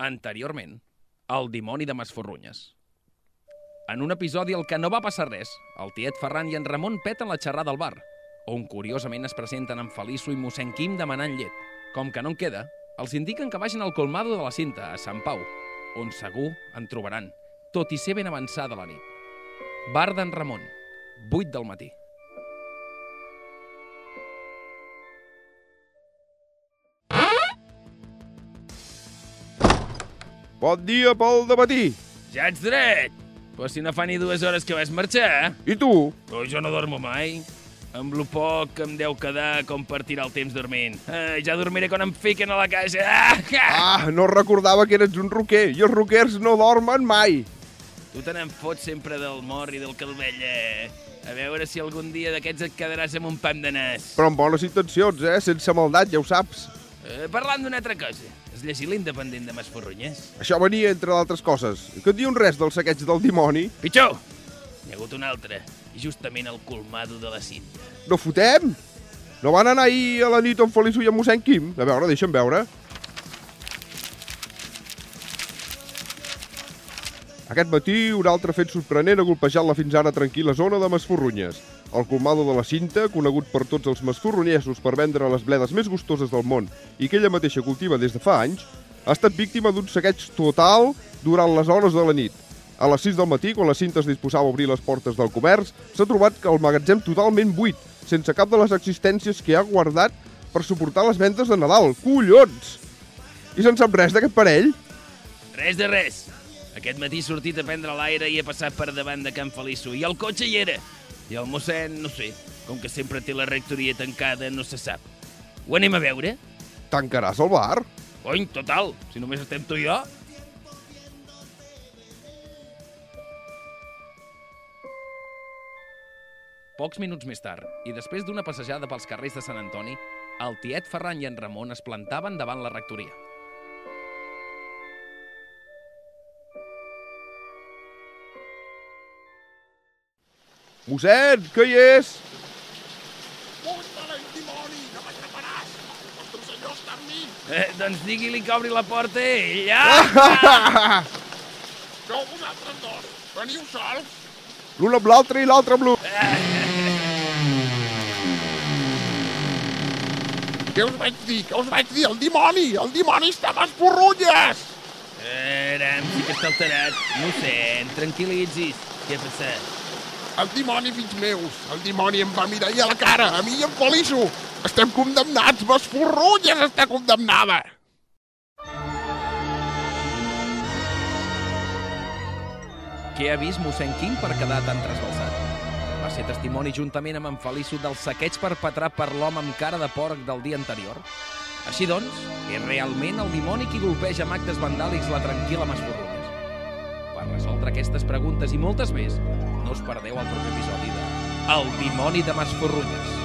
Anteriorment, el dimoni de Masforrunyes. En un episodi al que no va passar res, el tiet Ferran i en Ramon peten la xerrada al bar, on curiosament es presenten en Feliço i mossèn Quim demanant llet. Com que no en queda, els indiquen que vagin al colmado de la cinta, a Sant Pau, on segur en trobaran, tot i ser ben avançada la nit. Bar d'en Ramon, 8 del matí. Bon dia pel matí. Ja ets dret! Però si no fa ni dues hores que vas marxar, I tu? Però jo no dormo mai. Amb lo poc que em deu quedar com per tirar el temps dormint. Eh, ja dormiré quan em fiquen a la casa. Ah! Ah, no recordava que eres un roquer, i els roquers no dormen mai. Tu te n'en fots sempre del mor i del calvella. A veure si algun dia d'aquests et quedaràs amb un pam de nas. Però amb bones intencions, eh? Sense maldat, ja ho saps. Eh, parlant d'una altra cosa, has llegit l'independent de Masforrunyes? Això venia entre d'altres coses. Que et diuen res del saqueig del dimoni? Pitjor! N'hi ha hagut un altre, justament al colmado de la cinta. No fotem? No van anar ahir a la nit amb Feliço i amb mossèn Quim? A veure, deixa'm veure. Aquest matí, un altre fet sorprenent ha golpejat la fins ara tranquil·la zona de Masforrunyes. El colmado de la cinta, conegut per tots els masforronyesos per vendre les bledes més gustoses del món i que ella mateixa cultiva des de fa anys, ha estat víctima d'un saqueig total durant les hores de la nit. A les 6 del matí, quan la cinta es disposava a obrir les portes del comerç, s'ha trobat que el magatzem totalment buit, sense cap de les existències que ha guardat per suportar les ventes de Nadal. Collons! I se'n sap res d'aquest parell? Res de res. Aquest matí he sortit a prendre l'aire i he passat per davant de Can Feliço. I el cotxe hi era. I el mossèn, no sé, com que sempre té la rectoria tancada, no se sap. Ho anem a veure? Tancaràs el bar? Cony, total, si només estem tu i jo. Pocs minuts més tard, i després d'una passejada pels carrers de Sant Antoni, el tiet Ferran i en Ramon es plantaven davant la rectoria. Mossèn, que hi és? Porta-la, dimoni! No m'atraparàs! El senyor està amb mi! Eh, doncs digui-li que obri la porta ell, ja! Sou vosaltres dos! Veniu sols! L'un amb l'altre i l'altre amb l'un. Què us vaig dir? Què us vaig dir? El dimoni! El dimoni està a les porrulles! Aram, sí que està alterat. Mossèn, tranquil·litzis. Què ha passat? El dimoni, fills meus! El dimoni em va mirar ahir a la cara, a mi i en Feliço! Estem condemnats! Les porrulles està condemnada! Què ha vist mossèn Quim per quedar tan trasbalsat? Va ser testimoni juntament amb en Feliço del saqueig perpetrat per l'home amb cara de porc del dia anterior? Així doncs, és realment el dimoni qui golpeja amb actes vandàlics la tranquil·la Masforrunyes? Per resoldre aquestes preguntes i moltes més, no us perdeu proper episodi de El dimoni de Masforrunyes.